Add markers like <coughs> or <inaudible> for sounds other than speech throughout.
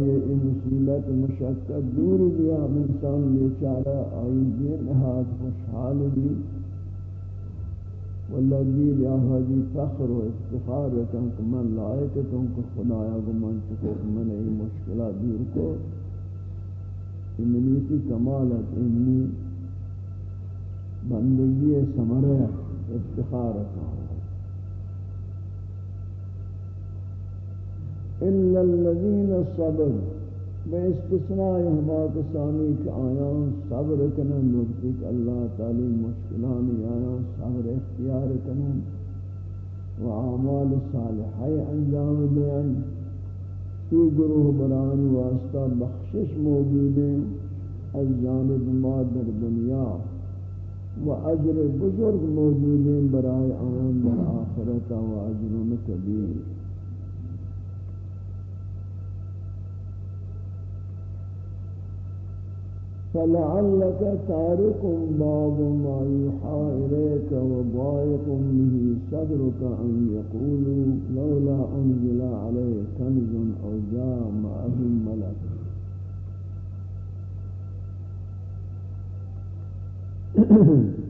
آئی ان مصیبت مشقت دور بیا، انسان بیچارہ آئی بے نہاد خوشحال بھی واللہی لہذی فخر و افتخار رکھن کہ من لائکتوں کو خدایا گمان چکو من ای مشکلہ دور کو. منیتی کمالت انی بندگی سمرہ افتخار رکھا الا الذين صبروا میں استثناء ہما کسانی کہ آیان صبر کنن نکتی کہ اللہ تعالی مشکلانی آیان صبر اختیار کنن و اعمال صالحی انجام دین۔ تی گروہ بران واسطہ بخشش موجود ہیں از جانب ما در دنیا و اجر بزرگ موجود ہیں برای آیان در آخرت و اجر کبیر۔ فلعلك تارك بعض ما يوحى إليك وضايق به صدرك أن يقولوا لولا أنزل عليه كنز أو جاء معه ملك. <coughs>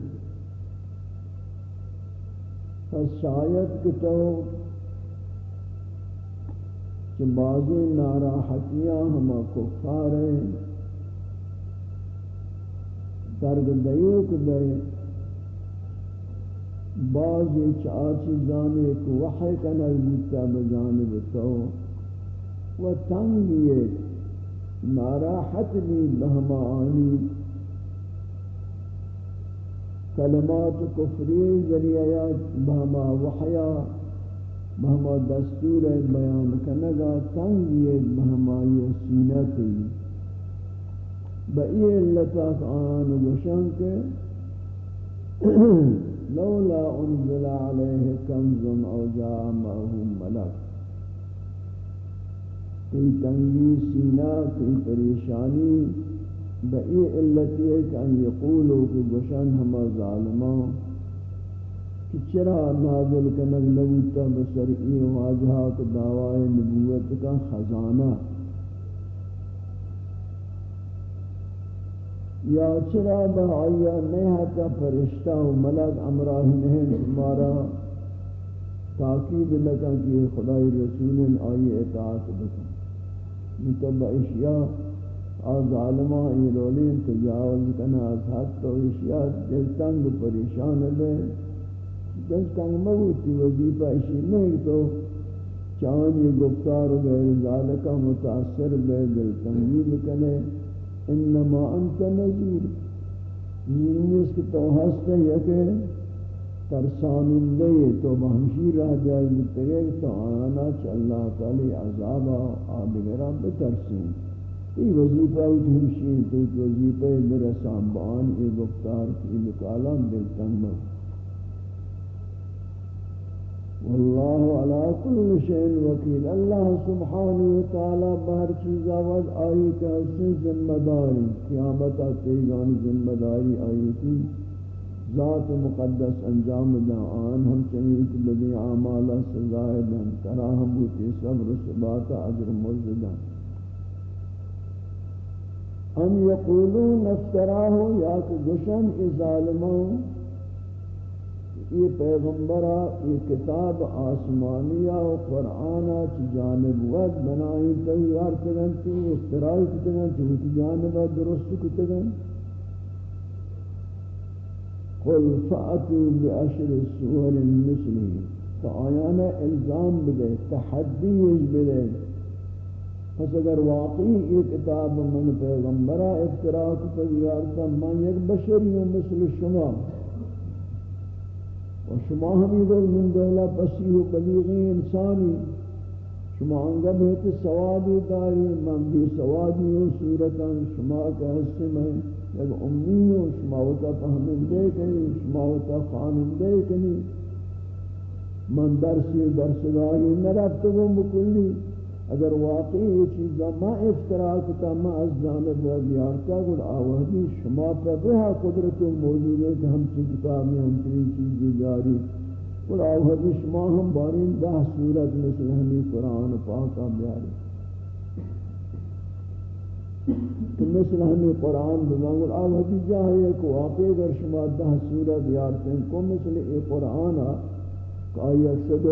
فشاید کہ تو کہ بعضی ناراحتیاں ہما کفار ہیں سرگ دیوک بے بعض چاچی جانے کو وحی کنل بیتا بجانب تو و تنگی ناراحت بھی بہما آنی کلمات کفری ذریعہ بہما وحیا، بہما دستور بیان کنگا تنگی بہما یہ سینتی۔ بئی اللتاک آن گوشن کے <clears throat> لولا انزل علیہ کنز او جاء معه ملک. تی تنگی سینہ تی پریشانی بئی علتی ہے کہ ان یقولو کہ گوشن ہما ظالمان کہ چرا نازل کنگ لگتا بسر ای واجہات دعوی نبوت کا خزانہ؟ یا چرا بہایا نہیں ہے فرشتہ و ملک امراہ نہیں تمہارا؟ تاکید لگا کہ خدای رسول آئی اطاعت بکن۔ مطبع اشیاء آز ظالمہ ایرولین تجاوز کنا از حد تو اشیاء دلتنگ پریشان لے دل تنگ موتی وظیفہ اشی نہیں تو چاہن یہ گفتار و غیر ذالکہ متاثر بے دلتنگی بکنے۔ انما انت نذیر. نیس کہ تو ہستے یا کہ ترسانندے تو بہمشی رہ جائے بتگے تو آنا چلا تعالی عذاب آدگرہ بترسین ای وظیفہ اٹھمشین تو وظیفہ درسان بان ای گفتار کی مکالم دلتنگ مکہ والله على كل شيء وكيل. الله سبحانه وتعالى بہر چیزا ود آئی کا حسن ذمہ داری، قیامت تیگان ذمہ داری آئی کی ذات مقدس انجام دا آن ہم چنیت بدی اعمال سزائے دن تراہم بوتی صبر سبات عجر مزدن ام یقولون افتراہو یا کہ گشن ای ظالمان یہ پیغمبرہ، یہ کتاب آسمانیہ و قرآنہ چی جانب ود بنائی تیار کرن تی اختراعی کتگن چی جانب درست کتگن قل فأتوا بعشر سور مثلی، تو آیانا الزام بدے تحدیج بدے۔ پس اگر واقعی یہ کتاب من پیغمبرہ افتراع کتگیار تا من یک بشری مثل شما۔ و شما ہمی دل من دولا پسیح و بلیغی انسانی، شما انگا بہت سوادی داری، من بھی سوادی و صورتا، شما کا حصے میں یک امی ہوں، شما ہوتا فہمندے کنی، شما ہوتا خانندے کنی۔ من درسی درسگاہی نرفت ہوں بکلی اگر واقعی یہ چیزا ما افتراء کتا ما از جانب و گل آوہدی شما پر رہا قدرت موجود ہے کہ ہم چی کتابی، ہم چی چیزی جاری۔ گل آوہدی شما ہم بارین دہ صورت مثل ہمی قرآن پاکا بیاری تو مثل ہمیں قرآن بزنگل آل حدی جاہی ہے کہ واقعی اگر شما دہ سورت یارتے ہیں کو مثل ای قرآن کہ آئی اکسد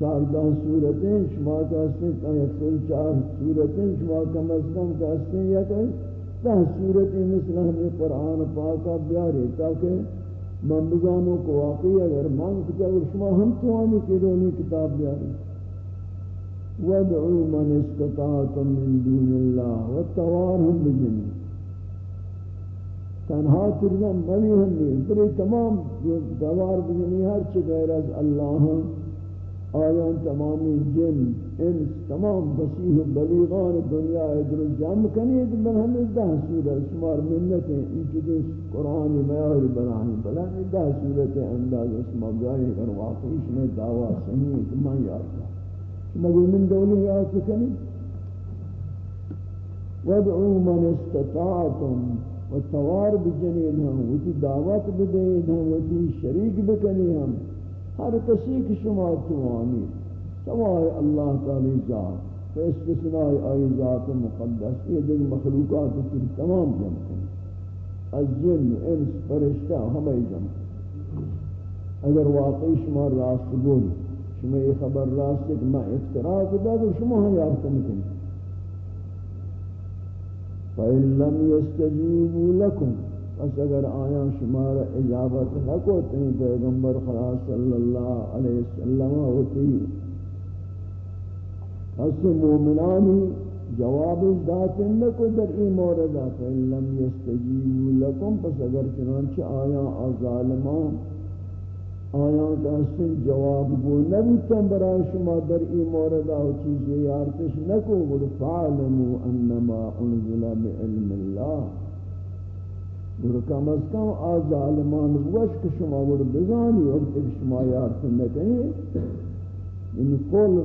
چار دہ سورتیں شما کہستے ہیں کہ اکسد چار سورتیں شما کم از کم کہستے ہیں یا کہ دہ سورتیں مثل ہمیں قرآن پاکا بیارے تاکہ من بزانوں کو واقعی اگر مانگ کتا اگر شما ہم تو توانی کی رونی کتاب بیارے وادعوا من استطاعتم من دون الله وتوارهم بجنی تنها ترزم بنی ہمی بری تمام دوار بجنی ہر چی غیر از اللہ ہم آیان تمامی جن انس تمام بسیح بلیغان دنیا ادر جمع کنید من ہمی دہ سورہ شمار منت ہیں ان چکے قرآن میاری بنائی بلانی دہ سورت انداز اسمہ جائے کر واقعیش میں دعویٰ صحیح ہے کہ میں یاد مگر من دولی یاد کنی ودعو من استطاعتم و توار بجنید ہم وتی دعوت بدید ہم بکنی ہم ہر کسی کی شما توانی سوائے اللہ تعالی ذات فاستثناء آئی ذات مقدس، یہ دیکھ مخلوقات کی تمام جمع کنی از جن، انس، فرشتہ، ہمیں جمع۔ اگر واقعی شما راست بولی، شما یہ خبر راست ہے کہ میں افتراء کتا تو شما ہاں یارت نکنی فَإِن لَمْ يَسْتَجِيبُوا لَكُمْ پس اگر آیا شمار اجابت حق ہوتے ہیں پیغمبر خدا صلی اللہ علیہ وسلم ہوتی، پس مومنانی جواب ذات لکو در این موردہ فَإِن لَمْ يَسْتَجِيبُوا لَكُمْ پس اگر چنانچہ آیا ظالمان آیاں کا جواب گو نبیتن برای شما در این مورد آو چیزی یارتش نکو گل فعلمو انما انزل بعلم اللہ. گل کم از کم آز ظالمان وش کہ شما گل بزانی اور وقت شما یارتن نکنی یعنی قول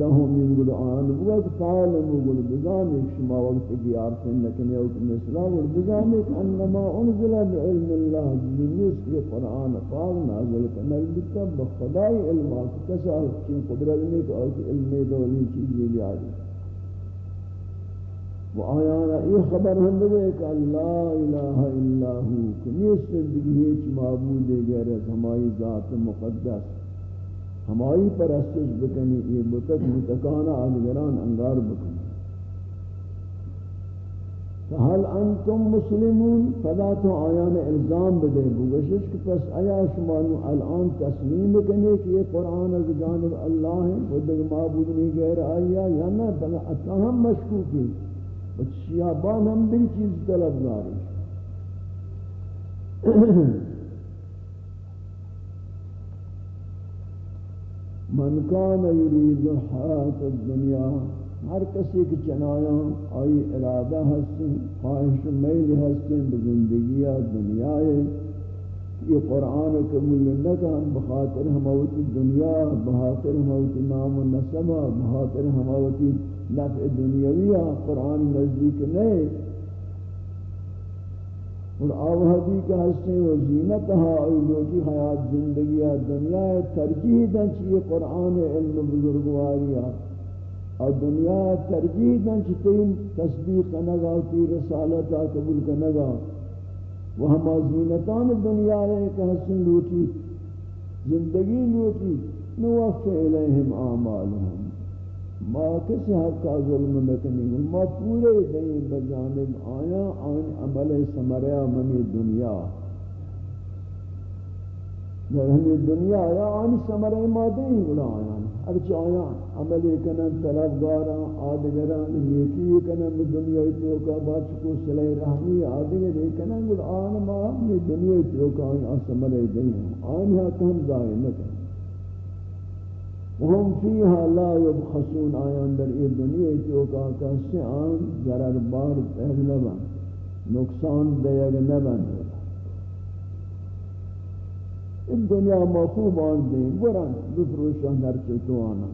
لهم من يقول آن وقت قال يقول بزامك شما وقت ديار سنك يوم مثلا وبزامك أنما أنزل بعلم اللہ الله بالنسبة للقرآن قال نازل كنا الكتاب بخداي علم كسا شيء قدرت لك أو علم دولي شيء بيعدي وآيانا یہ خبر ہم دے کہ لا الہ الا ہو کہ نیست زندگی ہیچ معبود غیر ہماری ذات مقدس ہمائی پرستش بکنی یہ بتک متکانا آدگران انگار بکنی فهل انتم مسلمون فلا تو آیان الزام بدے بگشش کہ پس آیا شمانو الان تسلیم بکنے کہ یہ قرآن از جانب اللہ ہے وہ دیکھ معبود نہیں غیر آیا یا نہ بلا اتہم مشکوکی شیابان ہم بھی چیز طلب داری من کان یرید حیات الدنیا ہر کسی کی چنایاں آئی ارادہ ہستیں خواہش میل ہستیں بزندگیہ دنیا ہے یہ قرآن قبول نکن بخاطر ہموتی دنیا، بخاطر ہموتی نام و نسبہ بخاطر ہموتی نفع دنیاویہ قرآن نزدیک نہیں اور آوہدی کا حسن و زینت ہا حیات زندگی دنیا ترجیح دن چیئے قرآن علم بزرگواریا اور دنیا ترجیح دن چیئے تصدیق نگا تی رسالتا قبول کنگا وہ ہم زینتان دنیا ہے کہ حسن لوٹی زندگی لوٹی نوفع الیہم آمالہم ما کسی حق کا ظلم نکنی ما پورے دیں بجانب، آیا آن عمل سمریا منی دنیا؟ در ہمیں دنیا آیا آن سمریا ما دیں بلا آیا۔ ارچ آیا، عمل کنن طلبگارا آدگران، نیکی کنن دنیا توکا باچکو صلح رحمی آدگر کنن بلا آن ما دنیا توکا آن سمریا دیں آن حق ہم ظاہر نکنن وهم فيها لا يبخسون آیان در ای دنیا جو کسی آن ضرر بار پہل نبن نقصان دیگ نبن این دنیا مخوب آن دیں برن. بفروشان در چتو آنا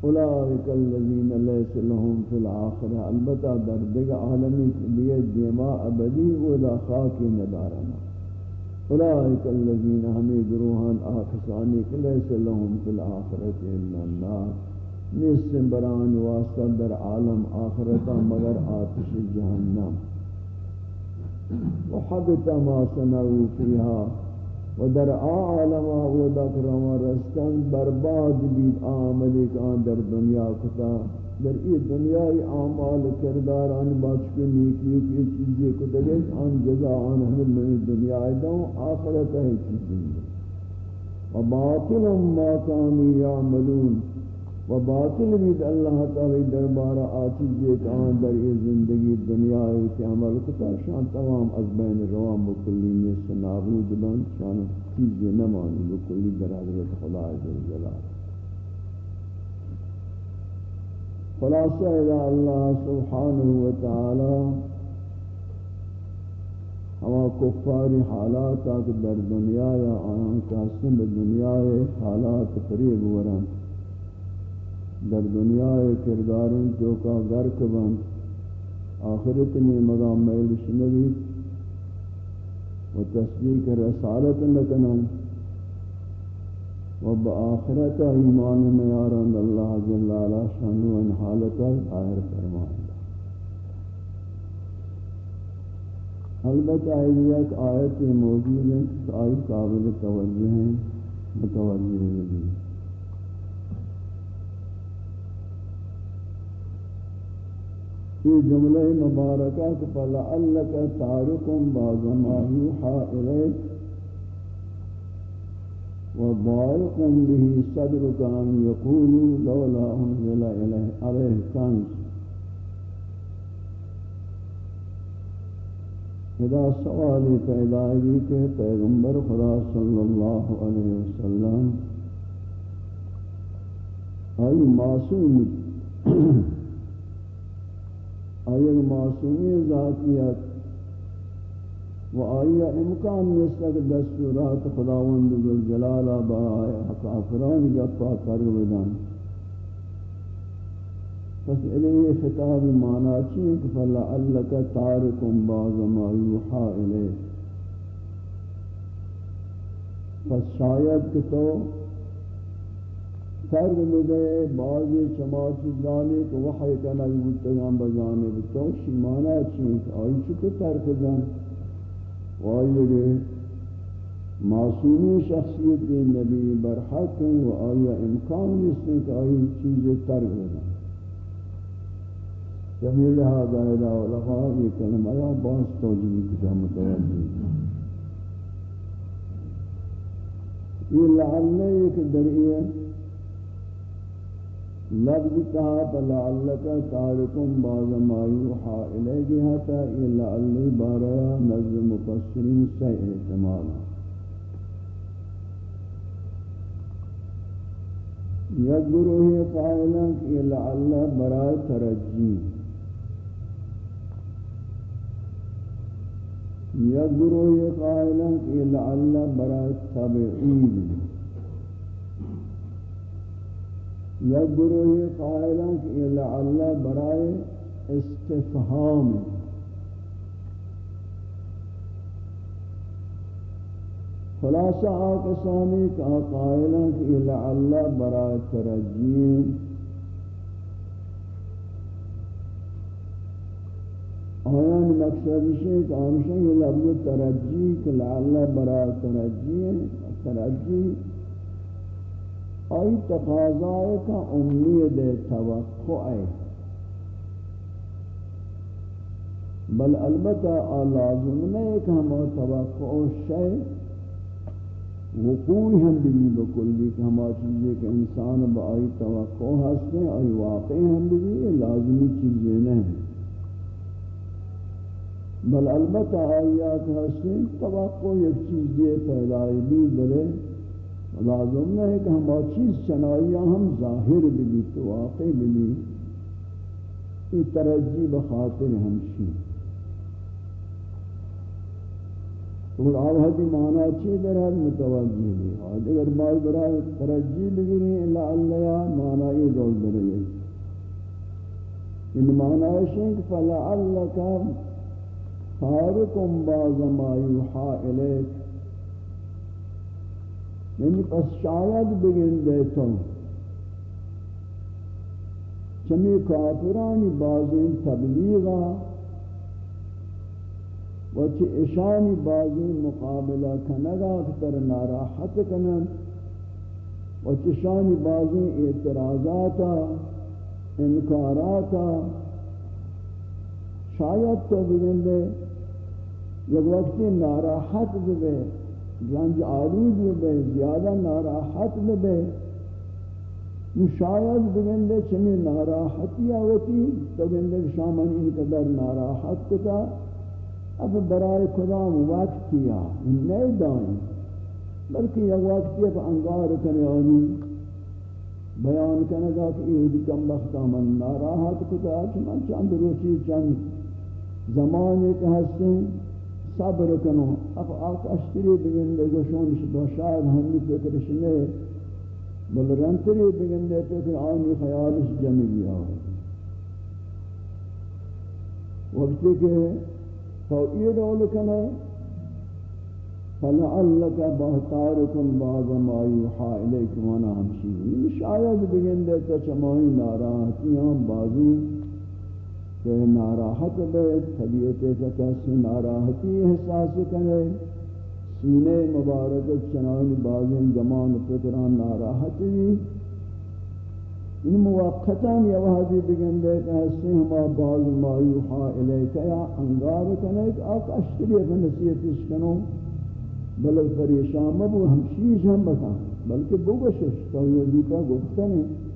اولئک الذین لیس لهم فی الاخرہ. البتہ در دیگ عالمی لیے دیما ابدی ودا خاکی ندارنا اولئک الذین ہمیں گروہان آکسانی کہ لیس لهم فی الاخرت الا النار. نیست بران واسطہ در عالم آخرتا مگر آتش جہنم. وحبت ما سنعو فیہا. و در عالم او دکرم رستن برباد بید آمدی که آن در دنیا کتا. در ای دنیای اعمال کرداران بچکے نیکیو کی چیزی کتا. گیش آن جزا آن ہمیں من دنیا دوں آخرت ہے چیزی و باطل ما کانو یعملون. و باطل بید اللہ تعالی دربار آچیز ایک آن در یہ زندگی دنیا کے عمل کتا، شان تمام از بین روان بکلی نیست نابود بند، شان چیزی نمانی بکلی در حضرت خدا عزیز جلال. خلاصہ اذا اللہ سبحانہ وتعالی ہوا کفاری حالات آکھ در دنیا یا آیان کاسم دنیا حالات فریب ورن. در دنیا کردارن جو کا غرق بند آخرت میں مقام میل شنوی و تصدیق رسالت لکنن و بآخرت ایمان میارن اللہ جل علا شانو ان حالتا ظاہر فرمائیں البتہ ایک آیت موجود ہے آئی قابل توجہ ہیں متوجہ ہیں یہ جملہ مبارکہ کہ فَلَعَلَّكَ تَارِكُمْ بَعْضَ مَا يُوحَى إِلَيْكَ وَضَائِقٌ بِهِ صَدْرُكَ أَنْ يَقُولُوا لَوْلَا أُنزِلَ عَلَيْهِ كَنْزٌ خدا سوالی پیدا ہوئی کہ پیغمبر خدا صلی اللہ علیہ وسلم، آئی معصوم آیا معصومی ذاتیت و آیا امکان نیست کہ دستورات خداوند جلالا برای کافران گفا کر بدن. پس الیہ خطاب مانا چیئے کہ فلعلک تارکم بعض ما یوحا الیہ پس شاید کہ تو فرد مدے بعض چماچ جانے کو وحی کنا یوتگان بجانب تو شیمانا چیز آئی چکے ترک جان و آئی گے معصومی شخصیت نبی برحق و آئی امکان نیستے کہ آئی چیز ترک جان جمیل هذا الى علماء یہ کلمہ یا باز توجیہ کتا متوجہ یہ لعلہ ایک دریئے لفظ کہا فلعلک تارکم بعض ما یوحا الیگی حتا الا علی باریا نظر مفسرین سے احتمال یک گروہ قائلہ کہ لعل برای ترجی۔ یک گروہ قائلہ کہ لعل برای تبعید۔ یا گروہ قائلان کہ لعل برائے استفہام خلاصہ آکسانی کا قائلان کہ لعل برائے ترجین آیان مقصد ہے کہ آمشہ یہ لفظ ترجی کہ لعل برائے ترجین ترجی آئی تقاضائے کا امید توقع ہے بل البتہ لازم نہیں کہ ہم توقع شے۔ وقوع ہم بھی بکل بھی کہ ہم چیزیں کہ انسان با آئی توقع ہستے، آئی واقع ہم بھی لازمی چیزیں نہیں۔ بل البتہ آیات ہستے، توقع ایک چیز یہ پیدائی بھی بلے۔ لازم نہیں کہ ہم چیز چنائیاں ہم ظاہر بھی تو واقع بھی یہ ترجی بخاطر ہمشی۔ اور آوہدی معنی چی در حد متوجہ بھی اور اگر بائی برای ترجی بگیری اللہ اللہ معنی یہ دول در ان معنی شنک فلعلکا فارکم باز ما یوحا الیک۔ یعنی پس شاید بگن دیتا چمی کافرانی بازین تبلیغا و چی اشانی بازین مقابلہ کنگا کتر ناراحت کنن و چی شانی بازین اعتراضاتا، انکاراتا. شاید تو بگندے یک وقتی ناراحت بے رنج آلود بے، زیادہ ناراحت بے۔ شاید بگندے چنی ناراحتی آوتی تو بگندے شامن ان قدر ناراحت کتا۔ اب برائے خدام وقت کیا نئے دائیں۔ بلکہ یک وقتی اب انگار کنے آنی۔ بیان کرنے گا کہ یہ کم بختا من ناراحت کتا چنان چند روچی چند زمانے کے ہستے صبر کنو اب آک اشتری بگندے گوشون شدہ شاید ہمی فکرش نہیں بل رنتری بگن دیتے کہ آنی خیالش جمع لیا وقتی کہ توئیر اول کنے فلعلک بہتارکن بعض ما یوحا الیک وانا ہمشی شاید بگن دیتے چمائی ناراحتیاں بعضی کہ ناراحت بے طبیعت کسی ناراحتی احساس کرے۔ سینے مبارک چنان بازن زمان فکران ناراحتی۔ ان موقتان یا وحدی بگندے کہ ہستے ہما باز ما یوحا الیکا یا انگار کنے کہ آک اشتری اپنے نصیحتش کنو۔ بلک پریشان مبو ہمشیش ہم بکا بلکہ بگوشش، تو یہ وظیفہ گفتنے۔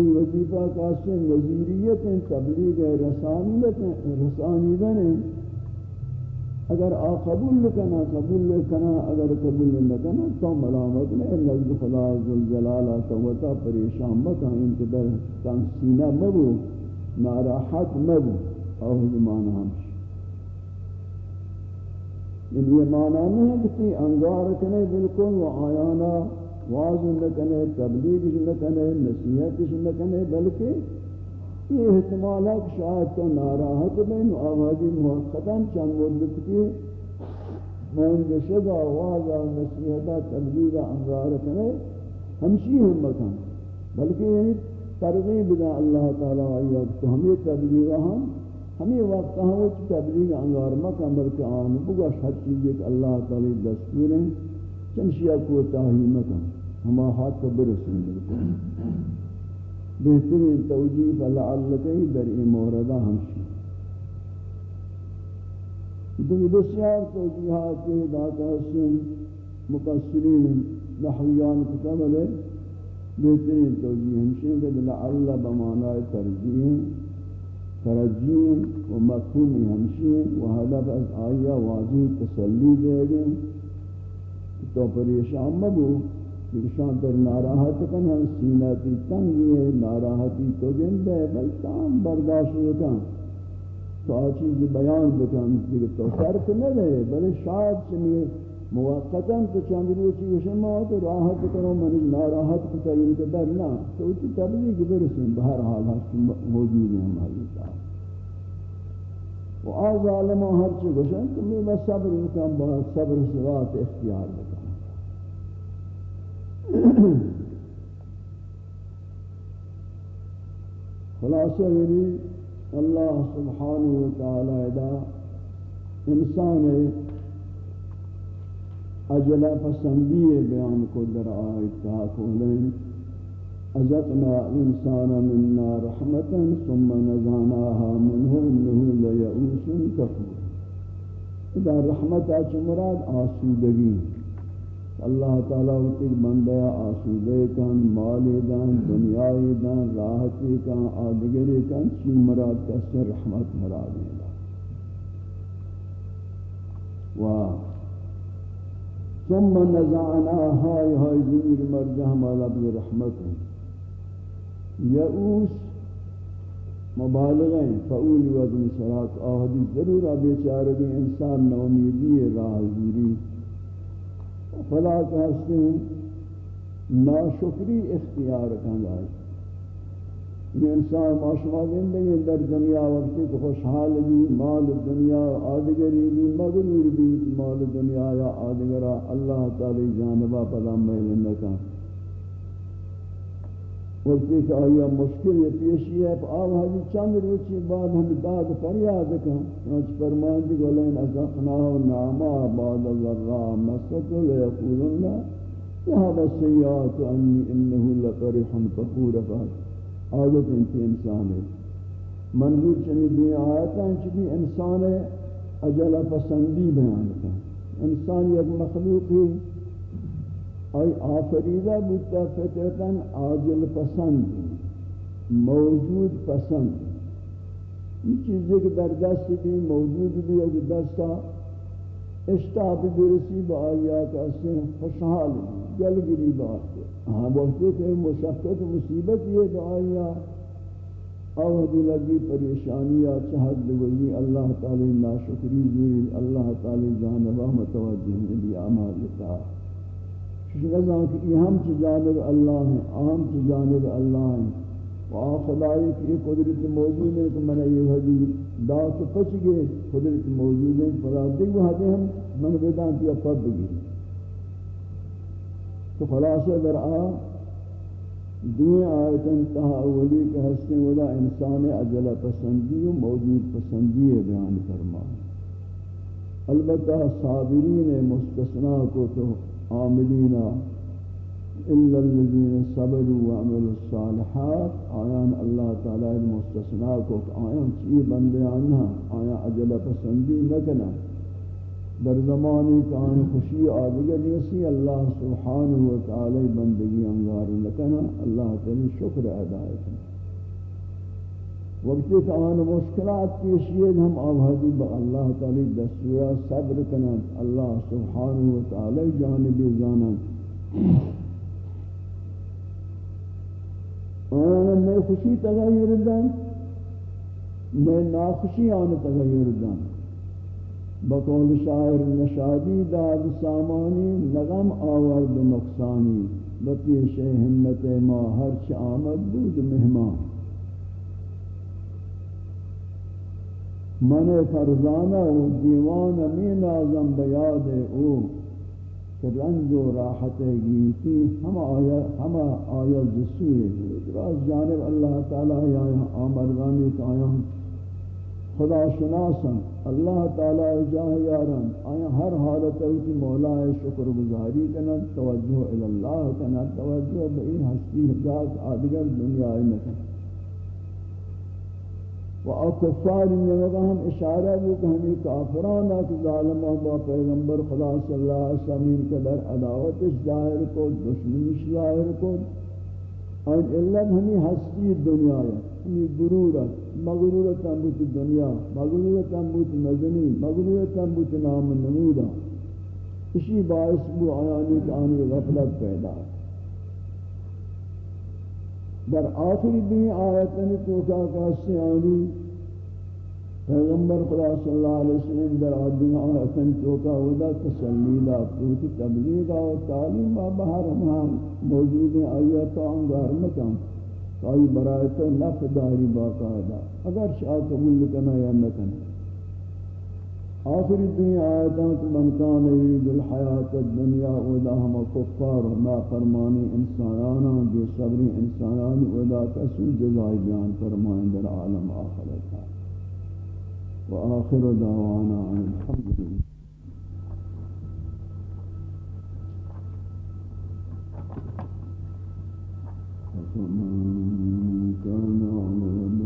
تو وظیفہ کاسے وزیریت تبلیغ رسانیت ہیں، رسانیدن ہیں۔ اگر آ قبول کنا قبول کنا اگر قبول نہ کنا تو ملامت میں نزد خدا ذل توتا پریشان مکا، ان کے در تنگ سینہ مبو ناراحت مبو او معنی ہم یعنی یہ معنی نہیں ہے کہ انگار کنے بالکل و آیانا واضح نہ کنے تبلیغ نہ کنے نصیحت نہ کنے بلکہ یہ احتمال ہے کہ شاید تو ناراحت بین آوازی محقتاً چند مدت کی من جشد آواز و نصیحتا تبلیغ امرار کرے ہمشی ہم مکان بلکہ یعنی ترغیب دا اللہ تعالیٰ آئیت تو ہمیں تبلیغ ہم ہمیں وقت ہم وہ تبلیغ انگار مکان بلکہ آن بگوش ہر چیز ایک اللہ تعالی دستور ہیں چنشیہ کو تاہی مکان ہما ہاتھ کو برسن بلکہ بہترین توجیہ فلعلکی در این موردہ ہمشی۔ دنی بسیار توجیحات کے داتا حسن مقصرین نحویان کتب لے بہترین توجیح ہمشی کہ لعل بمعنی ترجیح ترجیح و مفہوم ہمشی و حدف از آئیہ واضح تسلی دے گئے۔ تو پریشان مبو شان در ناراحت کن، ہم سیناتی تنگی ہے ناراحتی تو گندے بلکام برداشت بکن تو آچیز بیان بکن کہ تو فرق نہ بلے شاید چمی موقتا تو چند روچی وشن ما تو راحت کرو من ناراحت کو تغیر کے در نہ۔ تو اچھی تبلیغ برسیں بہر حال ہست موجود ہیں ہماری صاحب و آز عالم ہر چی وشن تو میں صبر بکن بہت صبر سوات اختیار بکن۔ خلاصہ یعنی اللہ سبحانہ وتعالی دا انسان اجلہ پسندی بیان کو در آیت کہا کھولیں ازقنا انسان منا رحمتا ثم نزعناها منه انه لیعوس کفور۔ اذا رحمت اچھ مراد آسودگی۔ اللہ تعالیٰ اتی بندیا آسودے کن، مالی دن، دنیای دن، راحتی کن، آدگری کن، چی مراد کسر رحمت مراد ہے؟ و ثم نزعنا های ہائی ہائی ضمیر مرجع ہمارا برحمت یعوس مبالغیں فعول وزن سرات، آہدی ضرور بیچارگی انسان نومیدی راہ زوری فلا کہتے ہیں ناشکری اختیار کرنا یہ انسان معاشرہ زندگی در دنیا وقتی کو خوشحال بھی مال دنیا آدگری بھی مغرور بھی مال دنیا یا آدگرہ اللہ تعالی جانبہ پدا محل نکا وقتی کہ آیا مشکل یہ پیشی ہے، آب حضی چند روچی بعد ہم داد فریاد کن۔ چنانچہ فرمان دی گلین ازقناہ نعما بعد ذرہ مسط لیقولن ذهب السیئات انی انہو لقرح فقور فات عادت انتی انسان ہے۔ منظور چنی دی آیتا چنی انسان اجل پسندی بیان کن۔ انسان یک مخلوقی ای آفریدہ بودتا فطرتاً عاجل پسند، موجود پسند. یہ چیزیں کہ در دست بھی موجود بھی ہے دستا اشتاب برسی با آیا کا سے خوشحال گلگری بات ہاں بہتے کہ مشقت، مصیبت یہ با آیا آوہدی لگی پریشانیاں چہد لگی اللہ تعالی ناشکری جوری اللہ تعالی جانبہ متوجہ نبی آمال لتا شکران کہ یہ ہم چی جانب اللہ ہیں ہم چی جانب اللہ ہیں۔ و وہاں خدای کی قدرت موجود ہے کہ میں یہ حدیث دا تو پچ گئے، قدرت موجود ہے فلا دیکھ وہ حدیث ہم من بیدان تیا پد گئی تو خلاصہ در آ، دنیا آیت انتہا اولی کے حسن ودا انسان اجل پسندی و موجود پسندی بیان فرما البتہ صابرین مستثناء کو تو عاملین الا الذين صبروا وعملوا الصالحات. آیان اللہ تعالی المستثناء کو آیان چی بندے آنها آیا عجل پسندی نکنا در زمانی کہ آن خوشی آدگر نیسی، اللہ سبحانہ وتعالی بندگی انگار نکنا اللہ تعالی شکر ادائے وقتی کہ آن مشکلات پیشید ہم آبادی با اللہ تعالی دستورہ صبر کنند. اللہ سبحانہ وتعالی جانب جانند آن میں خوشی تغیر دن میں ناخوشی آن تغیر دن بقول شاعر نشادی داد سامانی نغم آورد نقصانی. بپیش ہمت ما ہرچ آمد بود مہمان من فرزانہ و دیوان می نازم بیاد او کہ رنج و راحت گیتی ہم آیا ہم آیا جسوئے راز جانب اللہ تعالی آیا آمرگانی کا آیا خدا شناسن اللہ تعالی جاہ یارن آیا ہر حالت اوٹی مولا شکر گزاری کنن توجہ الاللہ کنن توجہ بئی ہستی ذات آدگر دنیا نکن و اکفار نمگا ہم اشارہ بھی کہ ہمیں کافران آکھ ظالمہ با پیغمبر خدا صلی اللہ علیہ وسلم کے در عداوتش ظاہر کو دشمنش ظاہر کو۔ اور علت ہمیں ہستی دنیا ہے، ہمیں غرورت مغرورت انبوت دنیا، مغرورت انبوت مزنی مغرورت انبوت نام نمودہ اسی باعث بو آیانی کہ آنی غفلت پیدا ہے۔ در آخری بھی آیتن توکا کا سیانی پیغمبر خدا صلی اللہ علیہ وسلم در آدھی آیتن توکا ودا تسلیلہ پوتی تبلیغہ و تعلیم بہر ہم موجود ہیں آیتا انگار مکم آئی برای تو نفع داری باقاعدہ۔ اگر شاہ قبول کنا یا نکنا آخری دنیا آیتاں کہ من کان یرید الحیات الدنیا ودا ہم کفار ما فرمانی انسانانا بے صبری انسانان ودا کسو جزائی بیان فرمائیں در عالم آخرتا و آخر دعوانا الحمدللہ. فمن كان على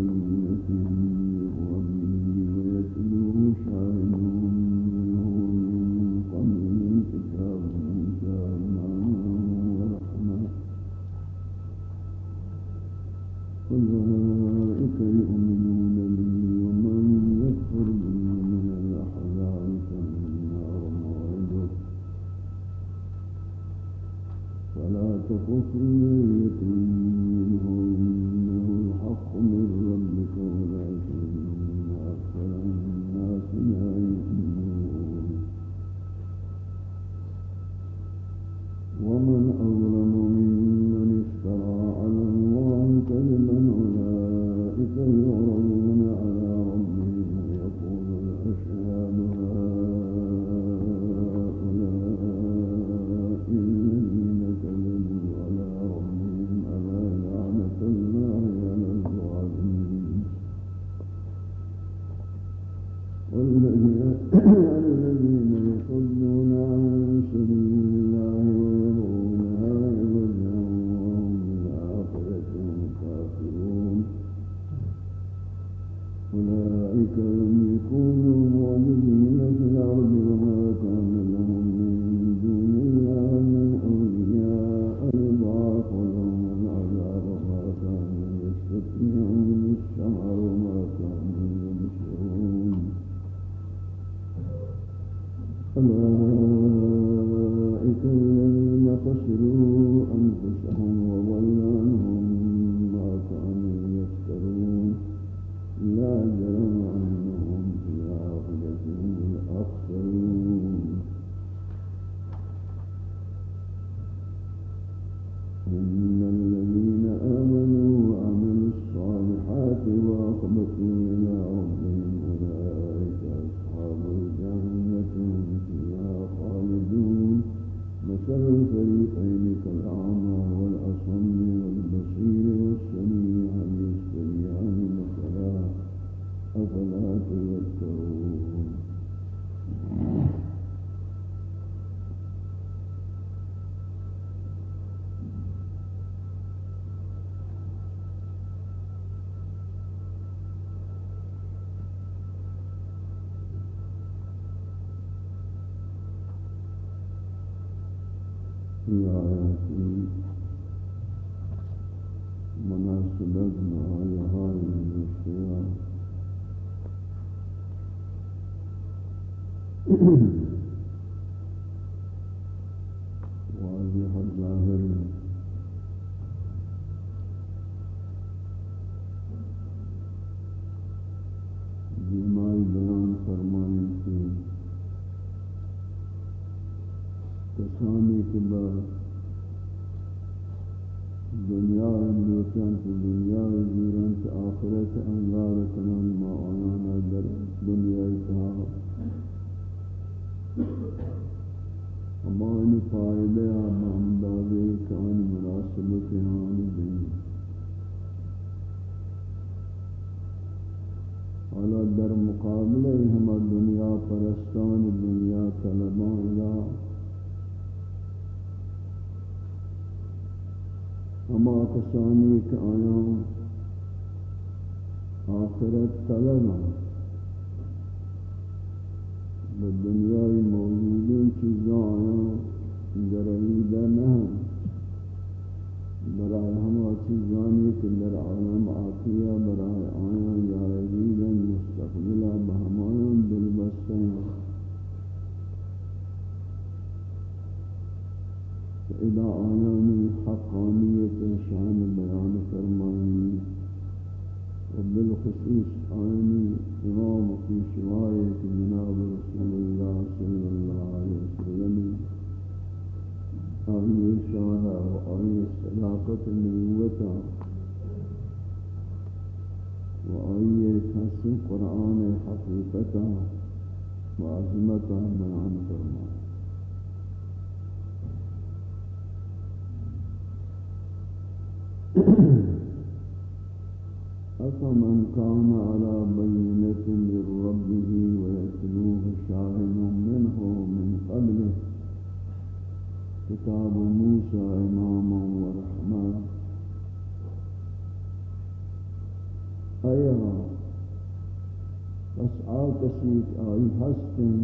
Mm-hmm. <clears throat> <coughs> أفمن كان على بينة من ربه ويتلوه شاهد منه من قبله كتاب موسى إماما ورحمة. أيها أسعى كسيك آي هستن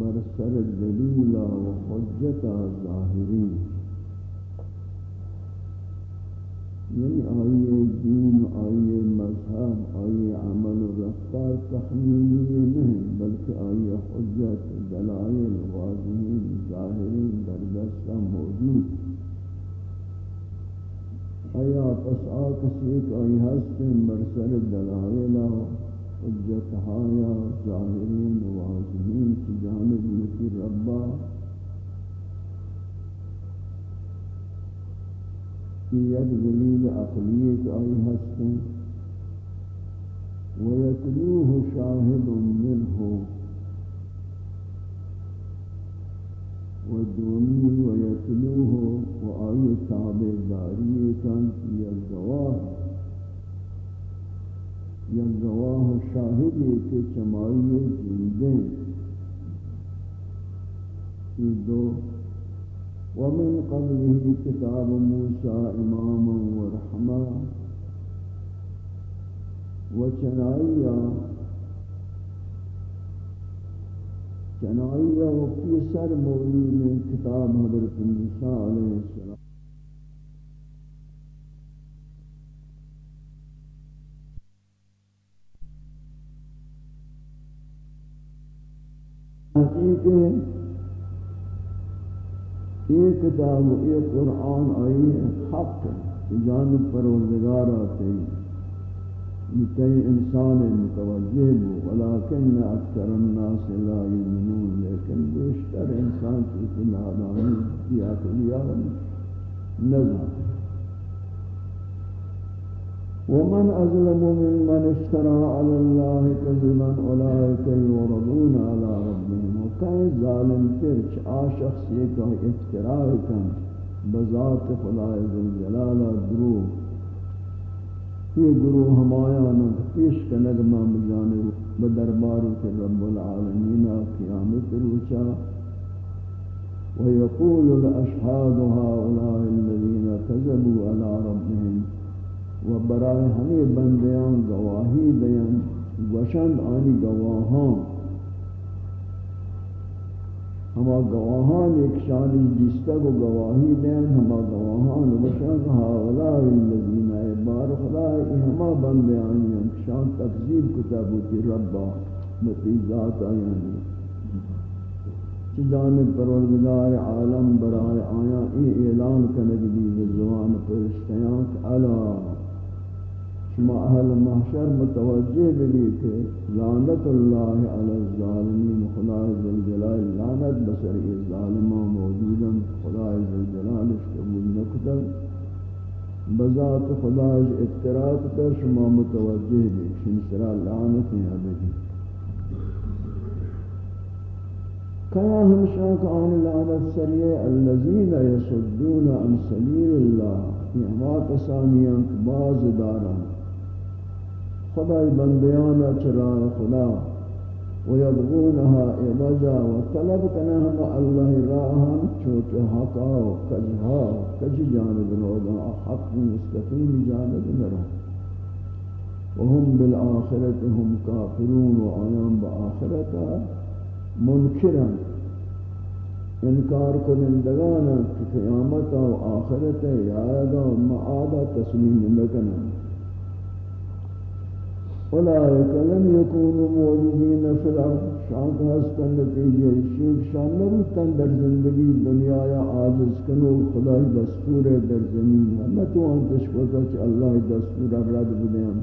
برسر الدليل وحجة الظاهرين یعنی آئیے دین آئیے مذہب آئیے عمل و رفتار تخمیلی نہیں بلکہ آئیے حجت، دلائل واضحین ظاہرین دردستہ موجود آیا پس آکس ایک آئی ہستن برسر دلائل حجت ہایا ظاہرین واضحین کی جانب نکی ربا کی یک دلیل عقلیت آئی ہستیں ویتلوه شاہد منه. ودومی ویتلوه وآئی تابداریتاں یک گواہ یک گواہ شاہدی کے چمائی جندیں یہ دو ومن قبله كتاب موسى إماما ورحمة. وچنائيا چنائيا وفي سر موجود من كتاب حضرت موسى عليه السلام. حقیقت یہ کتاب یہ قرآن آئی حق جانب پروردگار آتے ہیں۔ انسان متوجہ بو ولیکن اکثر الناس لا یمنون لیکن بیشتر انسان چیزی نادانی کیا کلیا نظر ومن أظلم ممن افترى على الله كذبا أولئك يوردون على ربهم وكان ظالم ترچ آشخص يكا افتراء بذات خدای ذوالجلال دروغ یہ گروہ ہمایانا پیش کنگ مام جانب بدربار کے رب العالمین قیامت روچا ويقول الأشهاد هؤلاء الذين كذبوا على ربهم و برای ہمیں بندیان گواہی دیان وشند آنی گواہان ہما گواہان ایک شان جستا کو گواہی دین، ہما گواہان وشان ہاولا الذین بار خدا ای ہما بندے آئیں ہم شان تکذیب کتابوتی ربا متی ذات آئیں جانب پروردگار عالم برائے آیا، ای اعلان کنگ دی زبان پرشتیاں علا شما اہل محشر متوجہ بھی کہ لعنت اللہ علی الظالمین خدا ذوالجلال لعنت بسر الظالمہ موجودا خدا ذوالجلال قبول نکتر بذات خدا افتراط کر شما متوجہ بھی شمسرا لعنت ہے بھی کیا ہم شاک آن لعنت سریع الذین یصدون عن سبیل اللہ، یہ ہما کسانیاں باز داران خدای بندیانا چرای خدا. و یبغونها عوجا و طلب کنهم اللہ راہم چوٹ حقا و کجها کج جانب روگا حق مستقیم جانب نرہ وهم بالآخرت هم کافرون و آیان بآخرتا منکرا انکار کنندگانا کہ قیامتا و آخرتا یادا و معادا تسلیم نکنن اولئک لم يكونوا موجودين في الارض. شان ہستن نتیجہ شیخ شان نبوتن در زندگی دنیا یا عاجز کنو خدای دستور در زمین. نہ تو ان تشکوتا کہ اللہ دستور رد بدیم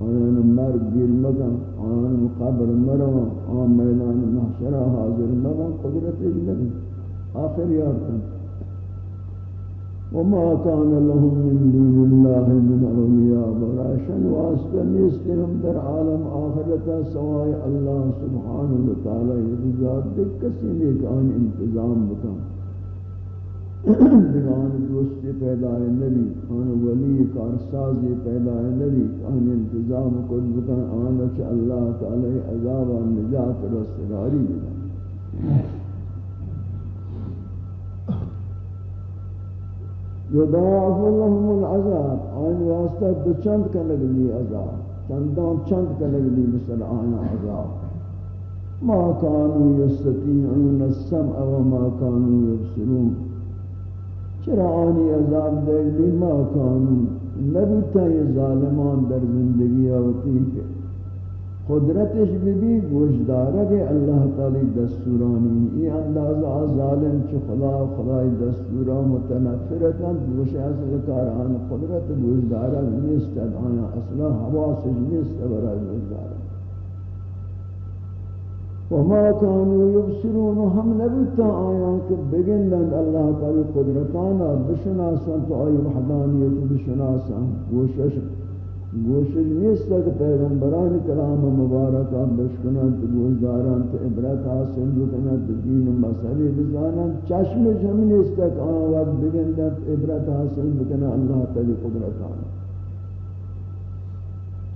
آن مرگ گیر مگن آن قبر مروا آن میدان محشر حاضر مگن قدرت اجنبی آخر یارتن وما كان لهم من دون الله من أولياء براشن واسطة نيستهم در عالم آخرتا سواء الله سبحانه وتعالى يرزاد دك کسی نیک آن انتظام بکن. دیگان دوستی پیدا ہے نبی، آن ولی کارسازی پیدا ہے نبی، آن انتظام کن بکن، آن اچھ اللہ تعالی عذاب و نجات رسگاری بکن. یضاعف لهم العذاب. آن واسطہ دو چند کنگ لی عذاب. چندان چند کنگ لی مثل آن عذاب. ما كانوا يستطيعون السمع وما كانوا يبصرون چرا آنی عذاب دے لی ما كانوا نبیتا یہ ظالمان در زندگی آوتی کہ قدرتش بھی گوش دارا کہ اللہ تعالی دستورانی. یہ اندازہ ظالم چ خدا خدای دستورا متنفرتا گوش اصل کاران قدرت گوش دارا نیست آیا اصلا حواس نیست برای گوش دارا وما كانوا يبصرون هم نبتا آیان کہ بگندند اللہ تعالی قدرتانا. بشناسان تو آئی وحدانیت بشناسان گوشش گوشش نیست کہ پیغمبران کلام مبارکہ بشکنند گوشداران تو عبرت حاصل بکنند دین و مسئلے بزانند. چشمش ہم نیست کہ آن وقت بگندند عبرت حاصل بکنند اللہ تعالی قدرتان.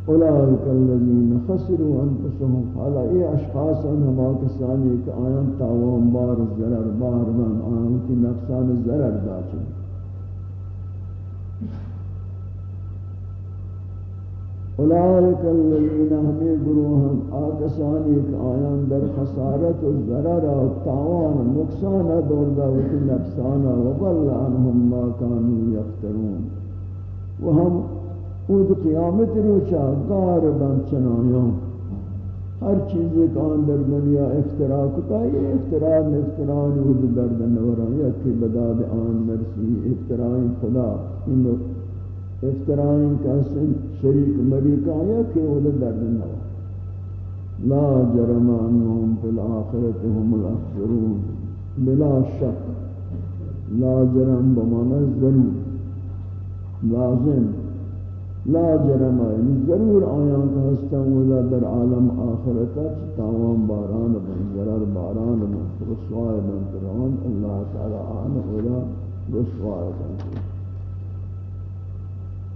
اولئک الذین خسروا انفسهم، حالا ای اشخاص ان ہما کسانی کہ آیان تاوان بار ضرر بار من، آیان کی نقصان ضرر داچن اولئک الذین ہمیں گروہم، آکسانی ایک آیان در خسارت و ضرر و تاوان نقصان دور داوت نفسانا و ضل عنهم ما كانوا یفترون. و ہم خود قیامت روچا غاربا چنایاں ہر چیز ایک آن در دنیا افترا کتا، یہ افترا نفتران حد درد نورا یا کہ بداد آن مرسی افترائیں خدا ان افترائیں کسن شریک مریکا یا کہ وہ درد نہ لا جرم انہم فی الاخرت هم الاخرون، بلا شک۔ لا جرم بمانا ضرور۔ لازم۔ لا جرم یعنی ضرور آیان کا ہستا ولا در عالم آخرتا تاوان باران بن ضرر، باران بن رسوائے بن تران اللہ تعالی آن ولا رسوائے بن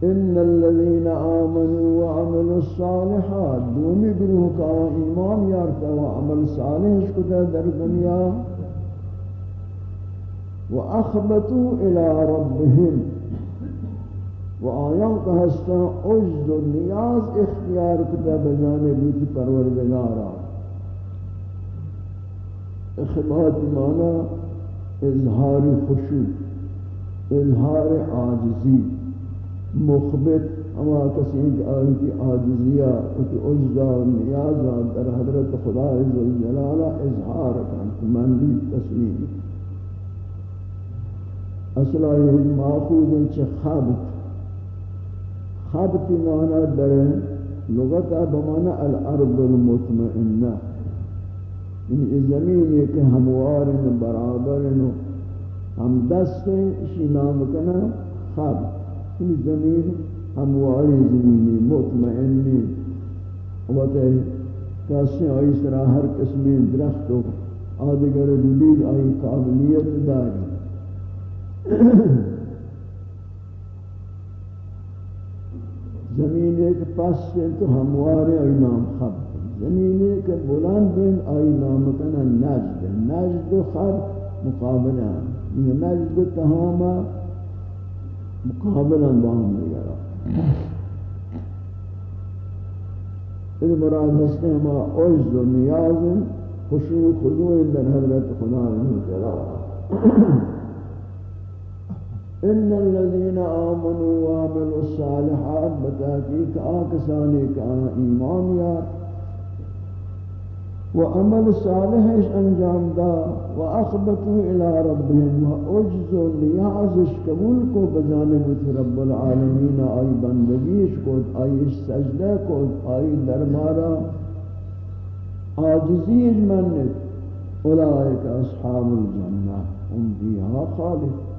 ان الذين امنوا وعملوا الصالحات دومی گروہ کا ایمان یارتا و عمل صالح کتا در دنیا واخبتوا الى ربهم و آیان کا ہستا عجز و نیاز اختیار کتا بجانب پروردگارا اخبات مانا اظہار خشوع اظہار عاجزی مخبت ہما کسی کہ آئی کی عاجزیہ کی عجزہ، نیازہ در حضرت خدا عزوجلالہ اظہار کن من بھی تسلیم. اصلا یہ ماخوذ ہے چھ خبت. خبت مانا در لغتا بمانا الارض المطمئنہ. یعنی زمین یہ کہ ہموار برابر ہم دست اسی نام کنا خب یعنی زمین ہمواری زمینی، مطمئنی. وقت کسی آئی سرا ہر قسمی درخت و آدگر دلید آئی قابلیت داری. زمین ایک پاس سے تو ہموارے آئی نام خب. زمین ایک بلند بین آئی نام کنا نجد. نجد و خب مقابلہ. نجد و تہاما مقابلہ باہم لگرا یہ مراد ہستے ہما عجز و نیاز خشوع خضوع در حضرت خدا رحمہ جلال. ان الذين امنوا وعملوا الصالحات بتحقیق آکسانی کا ایمان یا وعمل صالح انجام دا واخبتوا الى ربهم و واجزوا ليعزش قبول کو بجانب رب العالمین، آئی بندگیش کو آئی سجدہ کو آئی دربارہ۔ عاجزی منت اولئک اصحاب الجنہ هم فيها خالد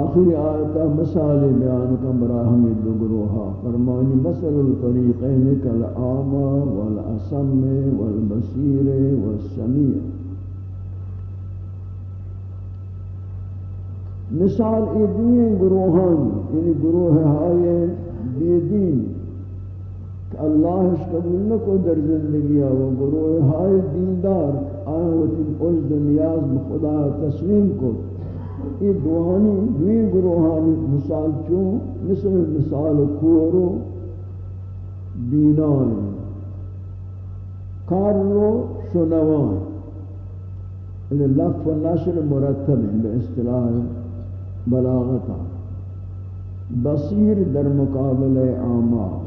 آخری آیتا مثال بیان کا براہم دو گروہا فرمانی مثل الفریقین کالآما والاسم والبصیر والسمیع مثال ای گروہان یعنی گروہ ہائے بیدین، کہ اللہ اس قبول نکو در زندگی وہ گروہ ہائے دیندار، آئے ہوتی پوچھ نیاز بخدا تسلیم کو۔ یہ دوہانی دوی گروہانی مثال چون مثل مثال کورو بینان. کارو شنوان. یہ لفظ و نشر مرتب ہیں، بے اصطلاح بلاغتا. بصیر در مقابل آما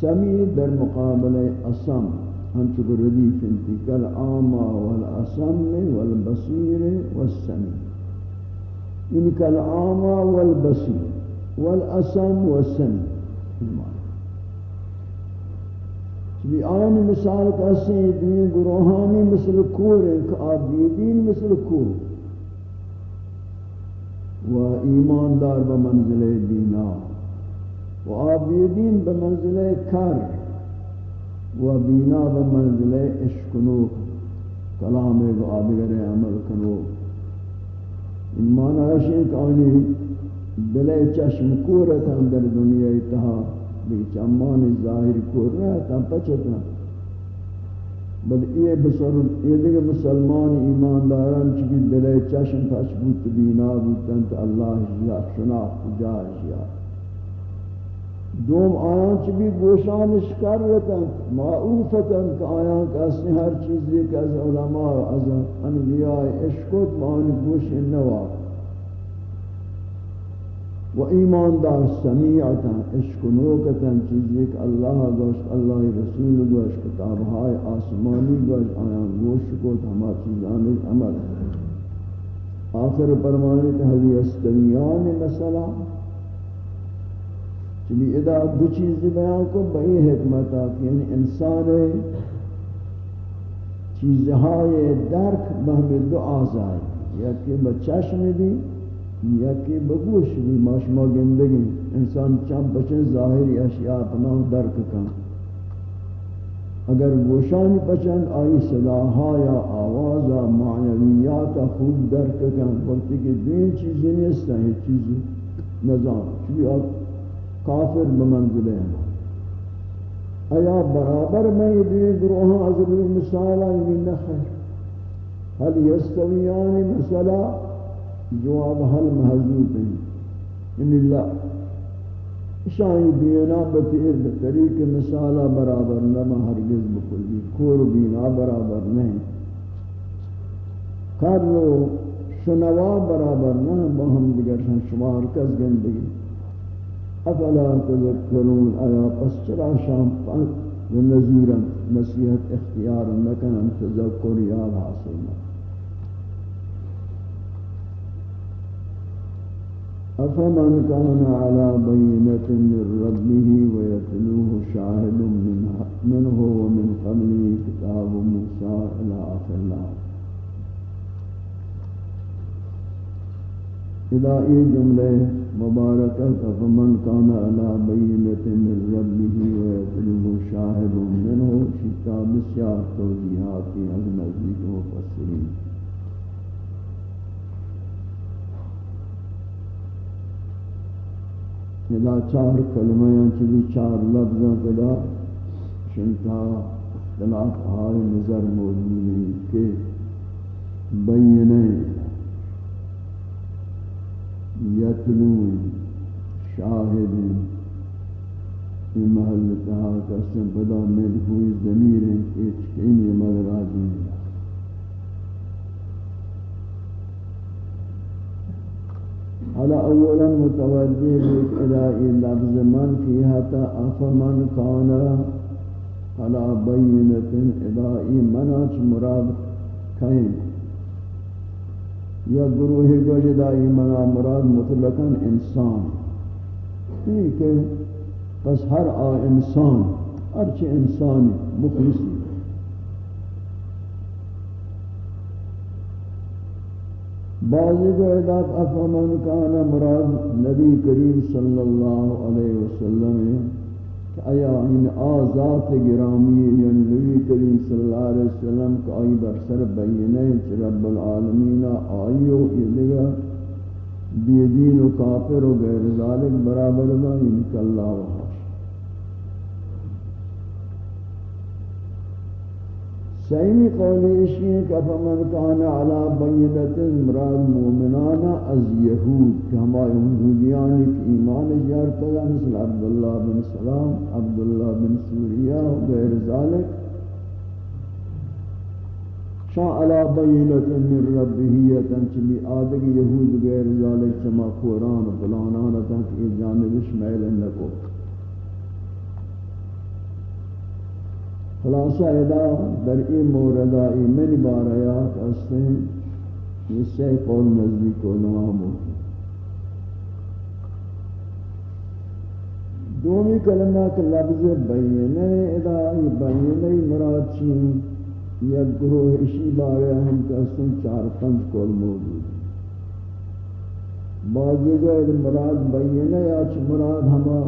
سمی در مقابل اسم. ہم چکر ردیف انتکل آما والاسم والبصیر والسمی. یعنی ان کا العامہ والاسم والسن. بھی آئین مثال کسی دین گروہانی مثل کور ایک آبیدین مثل کور. و ایماندار بمنزل بینا. و آبیدین بمنزل کر و بینا بمنزل اشکنوک کلام ایک آدگر عمل کنوک این معنی ہے کہ آنی دلے چشم کورتا در دنیا اتحا بگی امان ظاہر کور رہتا پچھتا بل یہ بسر یہ دیگه مسلمان ایمانداران چکی دلے چشم پچھ بوت بینا بوتن تو اللہ جا شناخت جا جا. دوم آیان چی بھی گوشانش کر رہتن معروفتن کہ آیان کسی ہر چیزی کہ از علماء از انبیاء عشقت معنی گوش نوا. و ایماندار سمیعتا عشق نوکتا چیزی کہ اللہ گوشت، اللہ رسول گوشت، کتابهای آسمانی گوشت، آیان گوش کو ہما چیزانی عمل. آخر پرمانی تحوی استویان مسئلہ چلی ادا دو چیزی بیان کو بئی حکمت آکی یعنی انسان چیزهای درک بہم دو آزائی یا کہ بچشم بھی یا کہ بگوش بھی ماشما گندگی، انسان چند بچن ظاہری اشیاء اپنا درک کن. اگر گوشانی پچند آئی صلاحا یا آوازا معنویات خوب درک کن، وقتی کہ دین چیزی نیستا ہے چیزی نظام. چلی آپ کافر بمنزل ہیں۔ ایا برابر میں یہ گروہ از مثال یعنی نخر هل يستويان مثلا جواب هل محذوب ان اللہ، شاہی بینا بطیر بطریق مثالہ برابر نما ہرگز بکلی کور بینا برابر نہیں کر لو شنوا برابر نہ بہم دیگر شمار کس گندگی۔ أفلا تذکرون آیا پس چرا شام پاک و نظیرا نصیحت اختیار نکنن تذکر یاد أفمن كان على بينة من ربه ويتلوه شاهد منه ومن قبله كتاب موسى إلى آخر الآية. إلى إيه جملة مباركة أفمن كان على بينة من ربه ويتلوه شاهد منه كتاب السياق توجيهات النزيك مفسرين ادا چار کلمہ چلی چار لفظوں پدا شنتا اختلاف آئے نظر موجود ہے کہ بینے یتلون شاہدین یہ محل تہا قسم بدا میل کوئی ضمیر ہے کہ چکینی مگر آدمی حالا اولا متوجہ بیت ادائی لفظ من کی حتا افمن کانا حالا بینت ادائی مناچ مراد کہیں یا گروہ گوشدائی منا مراد مطلقا انسان یعنی ٹھیک ہے بس ہر آ انسان ہرچ انسان مخلصی۔ بعضی کو اداب افمن کانا مراد نبی کریم صلی اللہ علیہ وسلم کہ آیا ان آزات گرامی یعنی نبی کریم صلی اللہ علیہ وسلم کا آئی برسر بینے رب العالمین آئیو یہ لگا بیدین و کافر و غیر ذالک برابر با انکا یعنی اللہ وحا سیمی قولی اشی کہ فمن کان علا بینت مراد مومنانا از یہود کہ ہمارے یہودیانی کی ایمان جار کیا مثل عبداللہ بن سلام، عبداللہ بن سوریہ و غیر ذالک۔ شاء علا بینت من ربیتا چلی آدھگ یہود غیر ذالک، چما قرآن فلانانا تحت یہ جانبش میل انکو خلاصہ ادا در این موردہ ای ایمن باریا کہتے ہیں یہ سے قول نزدیک و نوام دومی کلمہ کے لفظ بینے ادا ای بینے مراد چین یا گروہ اشی بارے ہم کہتے ہیں چار پنج قول موجود. بعضی غیر مراد بینے یا چھ مراد ہما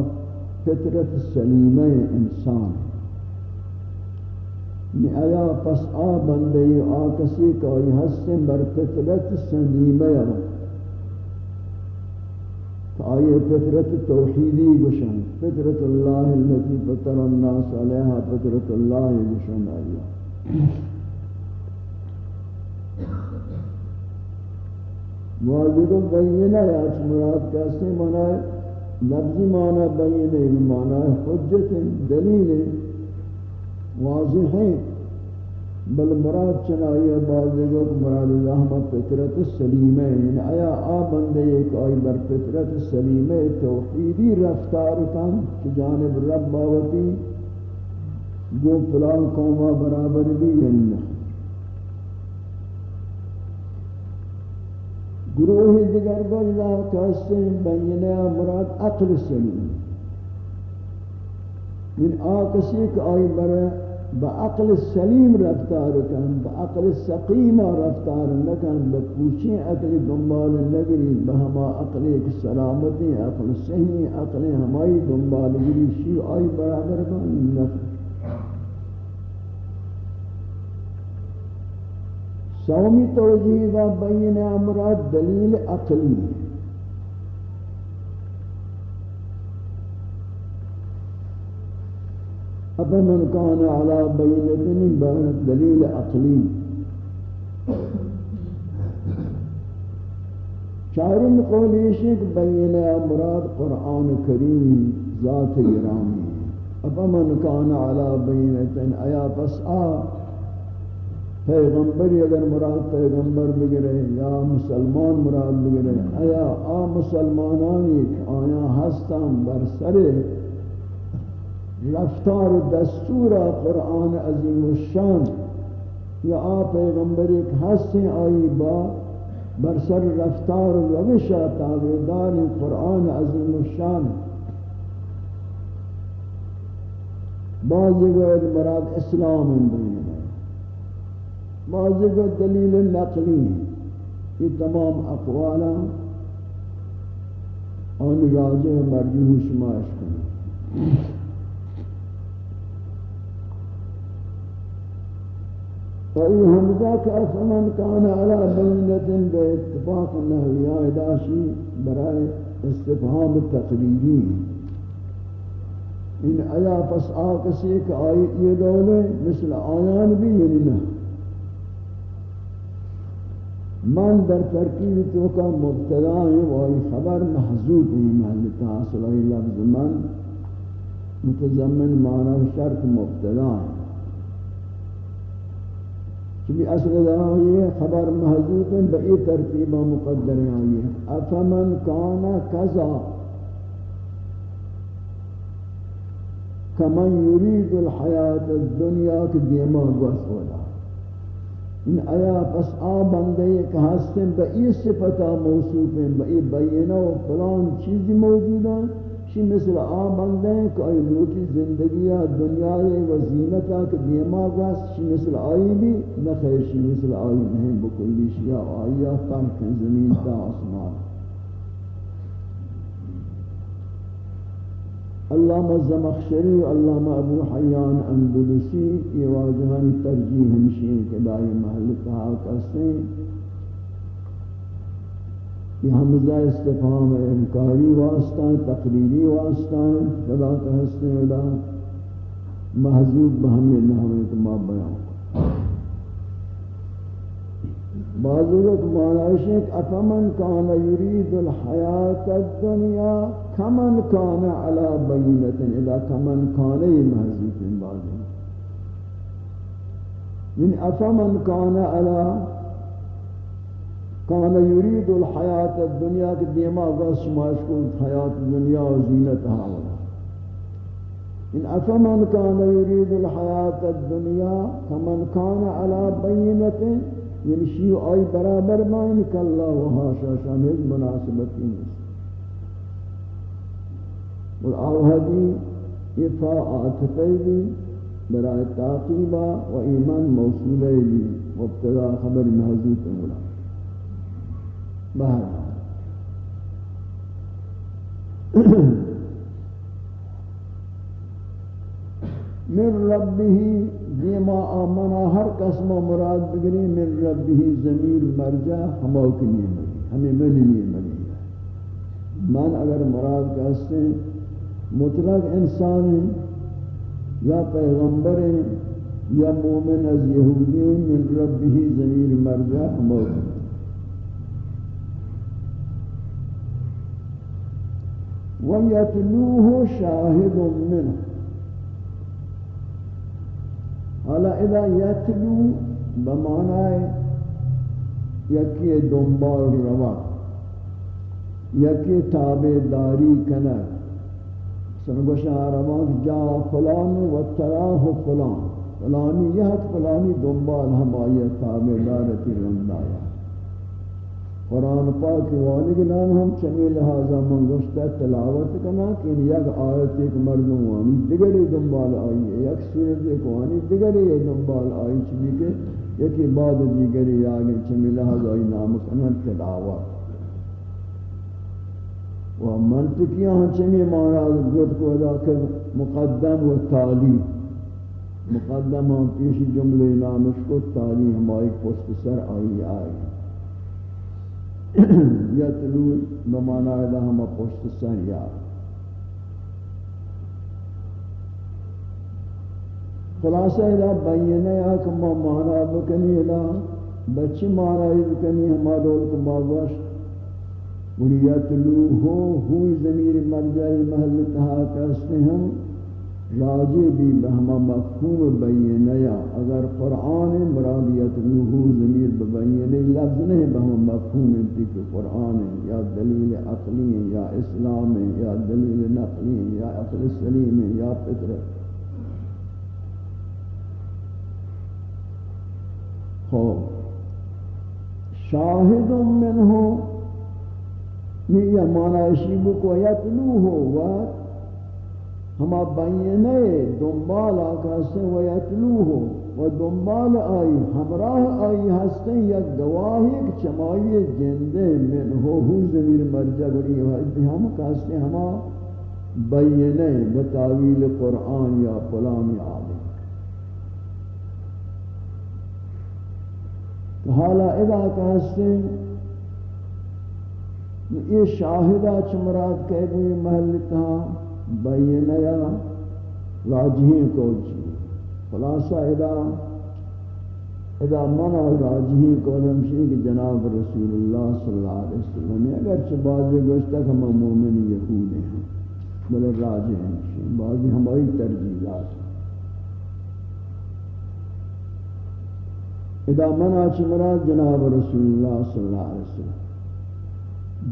فطرت سلیمہ انسان. ہے نی آیا پس آ بندے آ کسی کا ای حسن بر فطرت سلیمہ یا آئی فطرت توحیدی گشن فطرت اللہ اللتی فطر الناس علیہا فطرت اللہ گشن آئی واضح کو بینہ یا مراد کیسے منائے لفظی معنی بینہ معنی حجت دلیل ہے واضح ہیں بل مراد چنائی بعضی کو مراد رحمت فطرت سلیمہ یعنی آیا آ بندے ایک آئی بر فطرت سلیمہ توحیدی رفتار کن کہ جانب رب باوتی گو پلان قوما برابر بھی یعنی نہیں۔ گروہ دیگر بجلا کہتے ہیں بینہ مراد عقل سلیم یعنی آ کسی کہ آئی برای بعقل سلیم رفتار کن بعقل سقیم رفتار نکن بپوچی عقل دنبال نگری بہما عقل ایک سلامتی، عقل صحیح، عقل ہمائی دنبال گری شیع آئی برابر بان نفر سومی توجیہ بین امرات دلیل عقلی. افمن كان على بينة دليل عقلي. چارم قولی شک بین مراد قرآن کریم ذات گرامی اپا کان علا بینتن ایا پس آ پیغمبر اگر مراد پیغمبر بگرے یا مسلمان مراد بگرے ایا آ مسلمانانی آیا ہستم بر سر رفتار دستور قرآن عظیم الشان، یا آ پیغمبر ایک ہستے آئی با برسر رفتار روش تابعدار قرآن عظیم الشان. بعضی گوید مراد اسلام بین بعضی گوید دلیل نقلی یہ تمام اقوالا آن راجع مرجوح شماش کنی فأي همزة كأفمن كان على بينة باتفاق النهوية داشي براء استفهام التقريري ان آیا پس آکسی کہ آئی یہ دولے مثل آیان بھی یعنی نہ من در ترکیب تو کا مبتدا ہے وہی خبر محضوب ہے محل تحصل لفظ من متضمن معنی شرط مبتدا ہے. چلی اصل یہ خبر محضوب ہے بئی ترتیبہ مقدر آئی ہے افمن کانا کذا، کمن یرید الحیات الدنیا کی دیما گوش ہونا۔ ان آیا پس آ بندے کہ ہستیں بئی صفتہ موصوف ہیں بئی بینہ و فلان چیزی موجود ہیں۔ چی مثل آن بندے ہیں کہ آئی لوٹی زندگی دنیا و زینتا کہ دیما گوست چی مثل آئی بھی نخیر چی مثل آئی نہیں بکلی شیعہ آئی فرق زمین تا آسمان۔ علامہ زمخشری و علامہ ابو حیان اندلسی، یہ واجہان ترجیح ہمشین کے دائی محل کہا کرتے ہیں یہ حمزہ استفام انکاری واسطہ، تقریری واسطہ بلا کا حسن ولا محضوب بہمی نحوی کما بیان بعضورت معنیش ایک افمن کان یرید الحیات الدنیا، کمن کان علا بینت اذا کمن کان محضوب بعضی یعنی افمن کان علا کان یرید الحیات الدنیا کے گوش شماش کو حیات دنیا و زینتها إن أفمن کان یرید الحیات الدنیا کمن کان علی بینت شیع آئی برابر مائن کہ اللہ و حاشا شامل مناسبتی نہیں اور آوہدی یہ فا آتفی بھی برای تاقیبہ و ایمان موصولے بھی مبتدا خبر بہر من ربه دیما آمنا ہر قسم و مراد بگری من ربه ضمیر مرجع ہمو کی نہیں مگی ہمیں من نہیں مگی من اگر مراد کہتے ہیں مطلق انسان یا پیغمبر یا مومن از یہودی من ربه ضمیر مرجع ہمو کی وَيَتْلُوهُ شَاهِدٌ مِّنْهُ۔ حالا اذا یتلو بمعنی یکی دنبال روا یکی تابداری کنر سنگوش عربان جا فلان و تراه فلان، فلانی یہ فلانی دنبال ہم آئیے تابدارتی رندایا قرآن پاک والی کے نام ہم چمی لہذا من گوشتا تلاوت کنا کہ یک آیت ایک مردم وانی دیگری دنبال آئی ہے، یک سورت ایک وانی دیگری دنبال آئی چلی کہ یکی بعد دیگری آگے چمی لہذا آئی نام کنا تلاوت۔ و منطقیاں ہم چمی مانا گوت کو ادا کر مقدم و تالی۔ مقدم ہم پیشی جملے نامش کو تالی ہمائی پست سر آئی آئی۔ یتلو بمانا ادا ہم پشت سن خلاصہ ادا بینے یا ما مانا بکنی ادا بچی مانا بکنی ہما دول کو باگوش بریت لوہو ہوئی ضمیر مرجعی محل تہا کہستے ہم. راجع بھی بہما مفہوم بینیا اگر قرآن مرادیت لوہو ضمیر ببینی لفظ نہیں بہما مفہوم انتی کہ قرآن یا دلیل عقلی یا اسلام یا دلیل نقلی یا عقل سلیم یا فطرت خوب شاہد منہ یہ معنی اشیبو کو یتلو ہو و ہما بینے دنبال آکا سے و یتلو و دنبال آئی ہمراہ آئی ہستے یا گواہی ایک چمائی جندے من ہو ہو زمیر مرجع گری ہم کہستے ہما بینے بتاویل قرآن یا فلان عالم حالا ادا کہستے یہ شاہدہ چمرات کہہ گئی محل تھا بینیا راجہین کو جی خلاصہ ادا ادا منع راجہین کو نمشی کہ جناب رسول اللہ صلی اللہ علیہ وسلم اگرچہ بعضی گوشتہ ہم مومن یہود ہیں، بلے راجہ ہیں بعضی ہماری ترجیحات ہیں۔ ادا منع چمرات جناب رسول اللہ صلی اللہ علیہ وسلم۔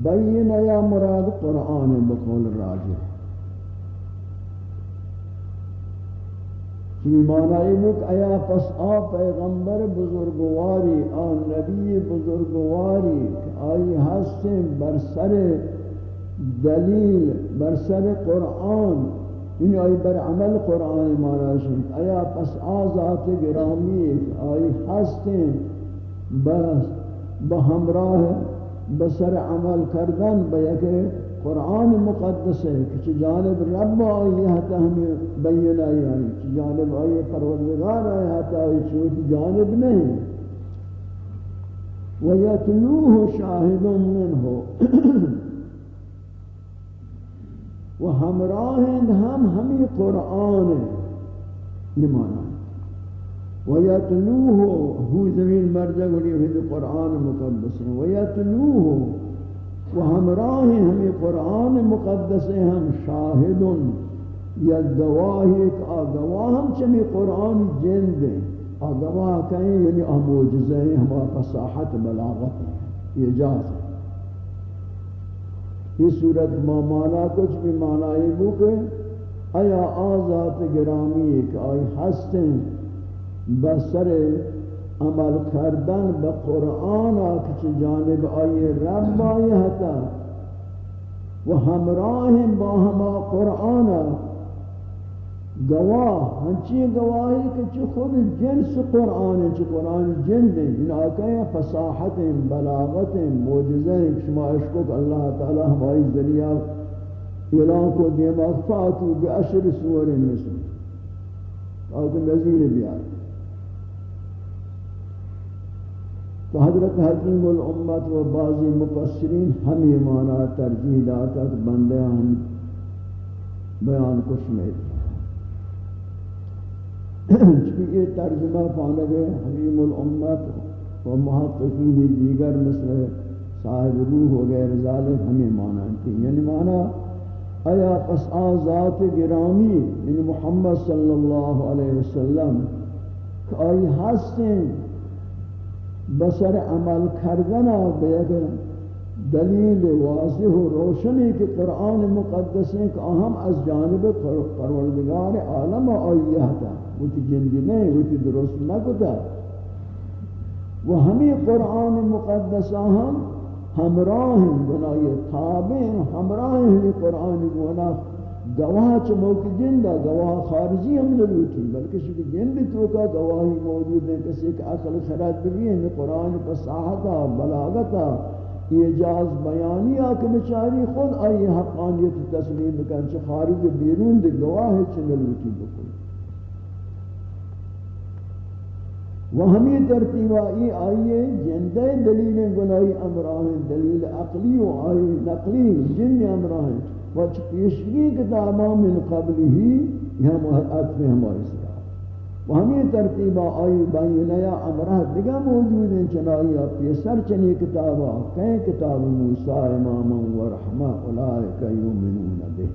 بین یا مراد قرآن بقول راجع کی معنی مک ایا پس آ پیغمبر بزرگواری آن نبی بزرگواری آئی ہستیں برسر دلیل برسر قرآن. یعنی آئی بر عمل قرآن معنی ایا پس آ ذات گرامی آئی ہستیں بس بہمراہ بسر عمل کردن به یک قرآن مقدس ہے کہ جانب رب آئی حتی ہمیں بین آئی آئی کہ جانب آئی پروردگار آئی حتی آئی چوتی جانب نہیں وَيَتْلُوهُ شَاهِدٌ مِّنْهُ. <coughs> و ہمراہند ہم ہمیں قرآن یہ معنی ويتلوه هو زمین مرجع گلی ہے قرآن مقدس ہے ويتلوه وهمراہ ہمیں قرآن مقدس ہیں، ہم شاہد یا گواہ ایک آگواہ ہم چمی قرآن جند ہیں. آگواہ کہیں یعنی آموجزہ ہیں ہمارا فصاحت بلاغت ہے یہ جاز ہے. یہ صورت ما مانا، کچھ بھی مانا معنی بو کہ ایا آزات گرامی ایک آئی ہستیں بسر عمل کردن به قرآن که جانب آئی رب آئی حتا و همراه با ہما قرآن گواہ ہنچی گواہی کہ چی خود جنس قرآن ہے چی قرآن جن دیں ان آکے فصاحت بلاغت موجزہ شما عشقو کہ اللہ تعالی ہماری ذریعہ اعلان کو دیما فاتو بی اشر سور مثل آکے نظیر بیار تو حضرت حکیم الامت و بعضی مفسرین ہمیں مانا ترجیح داتا کہ بندے ہم بیان کو سمیت چونکہ یہ ترجمہ پانگے حکیم الامت و محققین دیگر مثل صاحب روح و غیر ذالک ہمیں مانا کی یعنی مانا ایا پس آزات گرامی یعنی محمد صلی اللہ علیہ وسلم کہ آئی ہستیں بسر عمل کردن بیگ دلیل واضح و روشنی کہ قرآن مقدس ہیں کہ اہم از جانب پروردگار عالم آئیہ تھا وہ تی جندی نہیں وہ تی درست نہ کتا وہ ہمیں قرآن مقدس ہم ہمراہ ہیں بنائی تابع ہمراہ ہیں قرآن گناہ گواہ چ موقع جندہ گواہ خارجی ہم نلوٹی بلکہ شکل جند تو کا گواہی موجود ہے کسی کہ عقل خرد بھی ہے قرآن فصاحتا بلاغتا اعجاز بیانی آکے بچاری خود آئی حقانیت تسلیم بکن چھ خارج بیرون دے گواہ چ نلوٹی بکن۔ وہ ہمیں ترتیبہ ای آئیے جندے دلیل گناہی امراہ دلیل عقلی و آئی نقلی، جن امراہ وچ پیشگی کتابا من قبل ہی یہ ہم عطف ہماری سرا و ہمیں ترتیبہ آئی بینہ یا امرہ دیگا موجود ہیں چنائی اپی سر چنی کتابا کہیں کتاب موسیٰ اماما و رحمہ اولائکا یومنون بے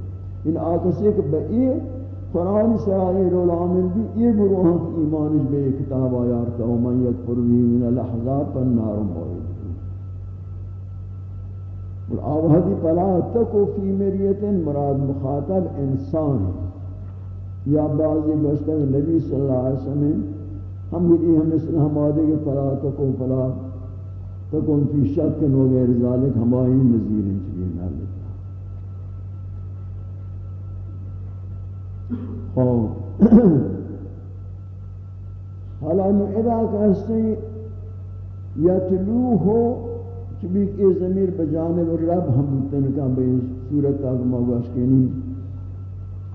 ان آکسی کہ بئی قرآن سرائی رول عامل بھی یہ گروہاں ایمانش بے کتاب آیارتا ومن یکفر بھی من الاحضاب پر نار موعد والآوہدی پلا تکو فی مریت مراد مخاطب انسان یا بعضی گوشتا نبی صلی اللہ علیہ وسلم ہم گئی ہم مثل ہم آدھے فلا تکو فلا تکن فی شک و غیر ذالک ہمائی نظیر انچبی نہ لیتا حالا انو ادا کہستے یتلو ہو چبی کہ ضمیر بجانب رب ہم تنکا بے صورت آگا مغاش کے نہیں۔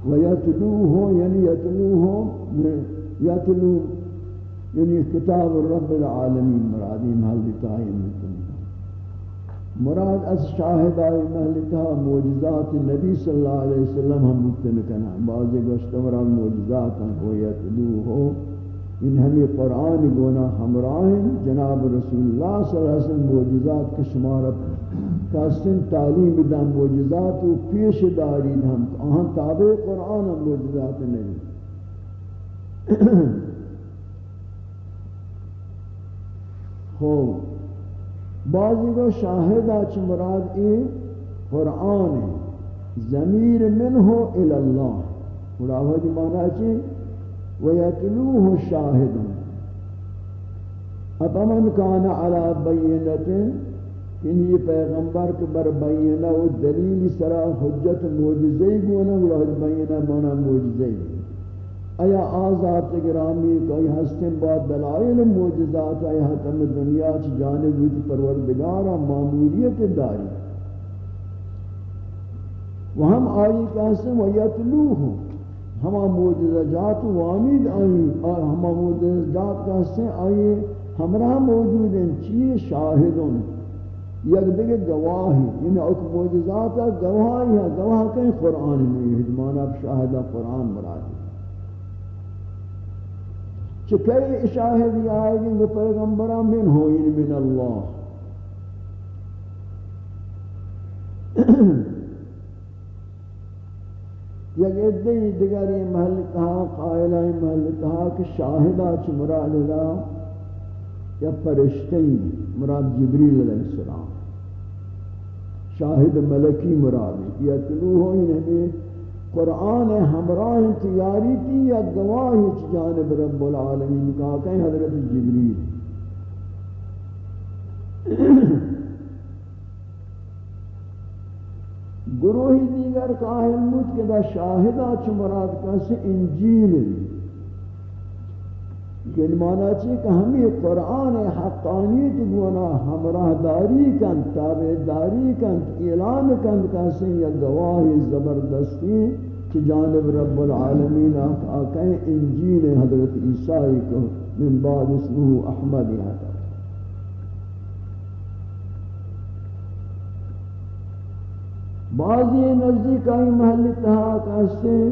ويتلوه يعني یعنی يتلوه يتلو يعني یعنی كتاب الرب العالمين مرادی محلتا ہے مراد از شاہد آئی محلتا موجزات النبی صلی اللہ علیہ وسلم ہم متن کنا بعضی گوشتورا موجزات ہیں وہ یتلوه ان ہمیں قرآن گونا ہمراہ جناب رسول اللہ صلی اللہ علیہ وسلم موجزات کے شمارت کاسن تعلیم دم معجزات و پیش دارید ہم۔ آہاں تابع قرآن ہم معجزات نہیں۔ خوب۔ بعضی کو شاہد آچ مراد ای قرآن ضمیر منہ الاللہ مراوہ دی معنی چی؟ ویتلوہ شاہدن اپمن کان علی بینتن ان یہ پیغمبر کے بر بینہ و دلیل سرا حجت معجزے گونا و بینہ مانا معجزے. ایا آزاد گرامی کوئی ہستن با دلائل معجزات، ایا حتم دنیا چ جانب وچ پروردگار معمولیت داری. و ہم آئی کہتے ہیں ویتلوہ. ہما معجزات وانید آئی اور ہما معجزات کہتے ہیں آئی ہمراہ موجود ہیں، چیئے شاہدون۔ یک دیگه گواهی یعنی اک معجزات گواهی ہے، گواہ کہیں قرآن نہیں ہدمان اب شاہدہ قرآن مراد چکے شاہدی آئے گی، وہ پیغمبرہ من ہوئین من اللہ۔ <clears throat> یک ادھئی دیگری محل کہا قائلہ محل کہا کہ شاہدہ چھ مراد اللہ یا فرشتیں مراد جبریل علیہ السلام۔ شاہد ملکی مراد، یا تلو ہو انہیں قرآن ہمراہ تیاری تھی یا گواہی چھ جانب رب العالمین کہا کہیں حضرت جبریل۔ گروہی دیگر کاہل موت کے دا شاہدہ چھ مراد کہا انجیل یعنی مانا چی کہ ہمیں قرآن حقانیت گونا ہمراہ داری کن، تابع داری کن، اعلان کن کسی یا گواہ زبردستی کہ جانب رب العالمین آکیں انجیل حضرت عیسیٰ کو من بعد اسمه احمد یہاں بعضی نزدیک آئی محل تہا کہتے ہیں۔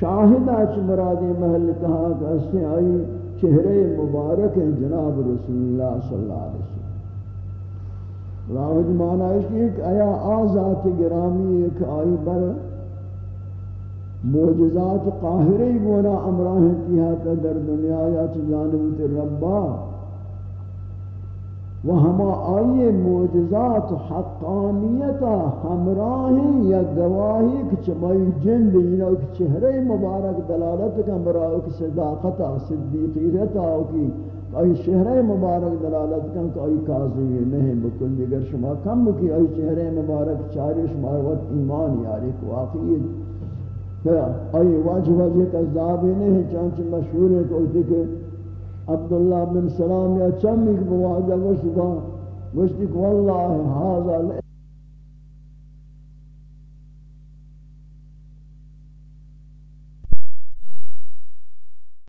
شاہد اچ مراد محل کہا کہ اس سے آئی چہرے مبارک ہیں جناب رسول اللہ صلی اللہ علیہ وسلم۔ راوج معنی ہے کہ آیا آزات گرامی، ایک آئی بر معجزات قاہری گونا امراہ کیا در دنیا یا جانب ربا۔ و ہما آئی معجزات حقانیتا ہمراہی یا گواہی کہ چمائی جند یعنی کہ چہرے مبارک دلالت کا مراہ کہ صداقتا صدیقیتا کی، آئی چہرے مبارک دلالت کا کہ آئی کاظمی نہیں بکل دیگر شما کم کی، آئی چہرے مبارک چاری شما وقت ایمان یاری کو واقعی آئی واجہ واجہ کا نہیں چانچہ مشہور ہے کہ عبداللہ بن سلام یا چمی کو بواجہ گوشت گوشت کو واللہ حاضر